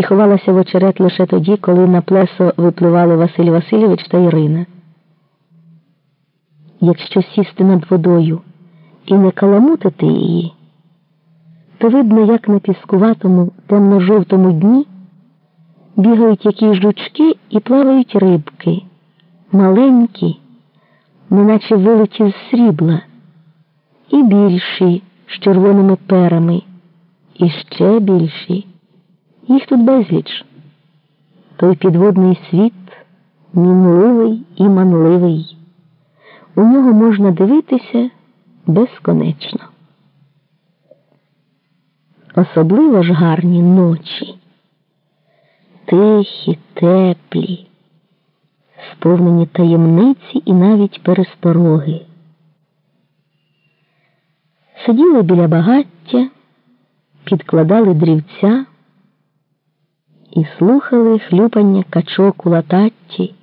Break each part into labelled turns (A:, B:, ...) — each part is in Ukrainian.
A: і ховалася в очерет лише тоді, коли на плесо випливали Василь Васильович та Ірина. Якщо сісти над водою і не каламутити її, то видно, як на піскуватому темно-жовтому дні бігають якісь жучки і плавають рибки, маленькі, неначе вилиті з срібла, і більші з червоними перами, і ще більші. Їх тут безліч. Той підводний світ мінливий і манливий. У нього можна дивитися безконечно. Особливо ж гарні ночі, тихі, теплі, сповнені таємниці і навіть перестороги. Сиділи біля багаття, підкладали дрівця і слухали хлюпання качок у лататті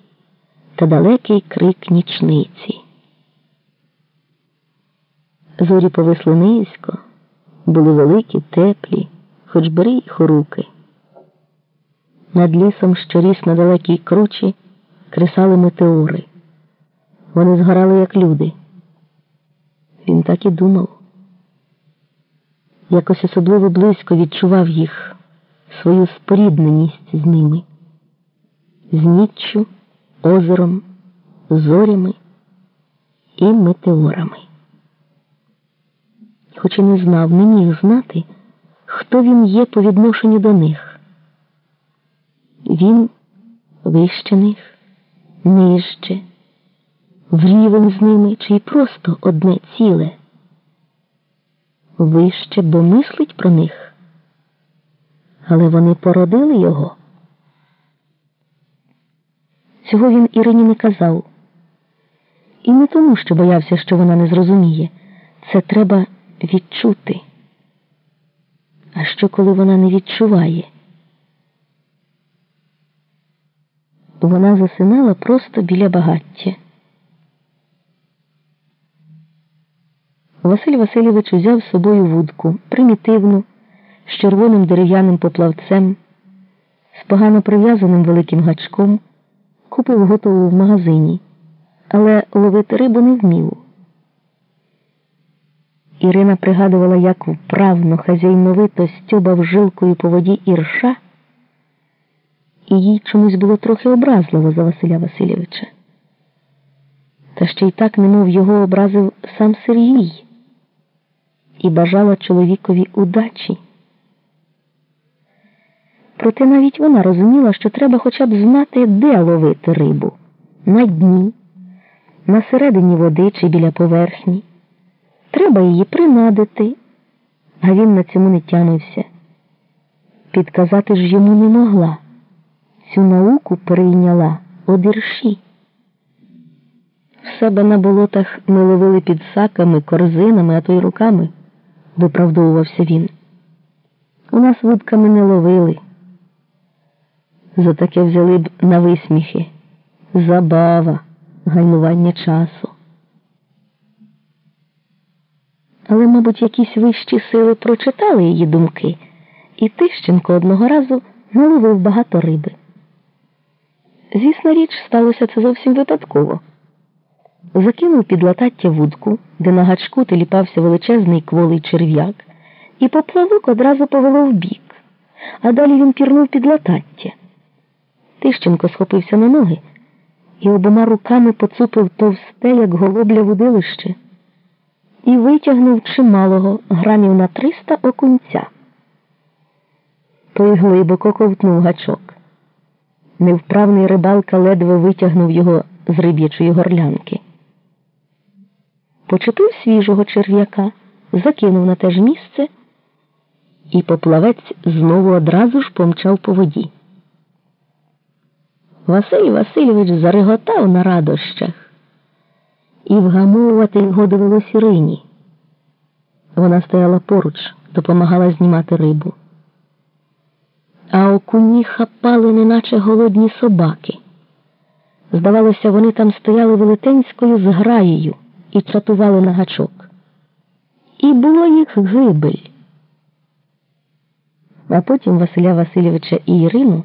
A: та далекий крик нічниці. Зорі повисли низько, були великі, теплі, хоч бери й хоруки. Над лісом, що ріс на далекій кручі, кресали метеори. Вони згорали, як люди. Він так і думав. Якось особливо близько відчував їх, свою спорідненість з ними, з ніччю, озером, зорями і метеорами хоч і не знав, не міг знати, хто він є по відношенню до них. Він вище них, нижче, в рівень з ними чи й просто одне ціле. Вище, бо мислить про них, але вони породили його. Цього він Ірині не казав. І не тому, що боявся, що вона не зрозуміє. Це треба відчути. А що, коли вона не відчуває? Вона засинала просто біля багаття. Василь Васильович узяв з собою вудку примітивну, з червоним дерев'яним поплавцем, з погано прив'язаним великим гачком, купив готову в магазині, але ловити рибу не вмів. Ірина пригадувала, як вправно, хазяйновито стюбав жилкою по воді ірша, і їй чомусь було трохи образливо за Василя Васильовича. Та ще й так, немов його образив сам Сергій і бажала чоловікові удачі. Проте навіть вона розуміла, що треба хоча б знати, де ловити рибу на дні, на середині води чи біля поверхні. Треба її принадити, а він на цьому не тямився. Підказати ж йому не могла. Цю науку перейняла одірші. В себе на болотах ми ловили під саками, корзинами, а то й руками, виправдовувався він. У нас вудками не ловили. За таке взяли б на висміхи. Забава, гальмування часу але, мабуть, якісь вищі сили прочитали її думки, і Тищенко одного разу наловив багато риби. Звісна річ, сталося це зовсім випадково. Закинув під латаття вудку, де на гачку теліпався величезний кволий черв'як, і поплавок одразу повело вбік, а далі він пірнув під латаття. Тищенко схопився на ноги і обома руками поцупив товсте, як голобля вудилище і витягнув чималого грамів на триста окунця. Той глибоко ковтнув гачок. Невправний рибалка ледве витягнув його з риб'ячої горлянки. Почепив свіжого черв'яка, закинув на те ж місце, і поплавець знову одразу ж помчав по воді. Василь Васильович зареготав на радощах і вгамовувати його довелось Ірині. Вона стояла поруч, допомагала знімати рибу. А окуні хапали, неначе голодні собаки. Здавалося, вони там стояли велетенською зграєю і чатували на гачок. І була їх гибель. а потім Василя Васильовича і Ірину.